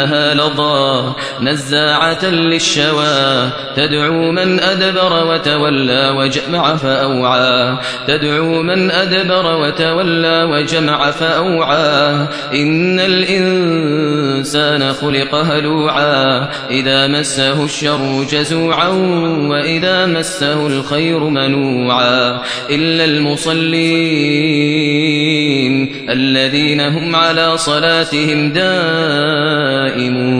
إنها لضا نزاعة للشوى. تدعو من أدبر وتولى وجمع فأوعى. تدعو من أدبر وتولى وجمع فأوعى. إن الإنسان خلق هلوعا. إذا مسه الشر جزوعا وإذا مسه الخير منوعا. إلا المصلين الذين هم على صلاتهم نائمون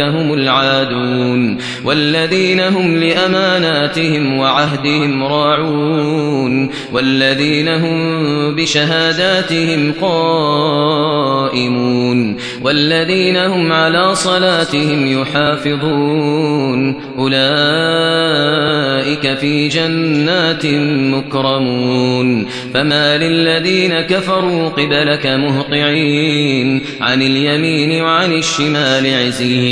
هم العادون والذين هم لأماناتهم وعهدهم راعون والذين هم بشهاداتهم قائمون والذين هم على صلاتهم يحافظون أولئك في جنات مكرمون فما للذين كفروا قبلك مهطعين عن اليمين وعن الشمال عزين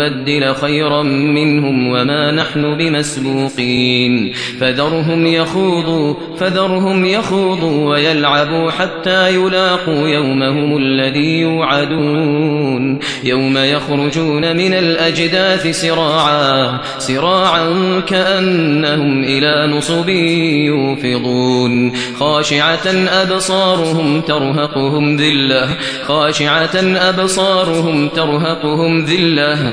نبدل خيرا منهم وما نحن بمسبوقين. فذرهم يخوضوا فذرهم يخوضوا ويلعبوا حتى يلاقوا يومهم الذي يوعدون. يوم يخرجون من الأجداث سراعا سراعا كأنهم إلى نصب يوفضون. خاشعة أبصارهم ترهقهم ذلة خاشعة أبصارهم ترهقهم ذلة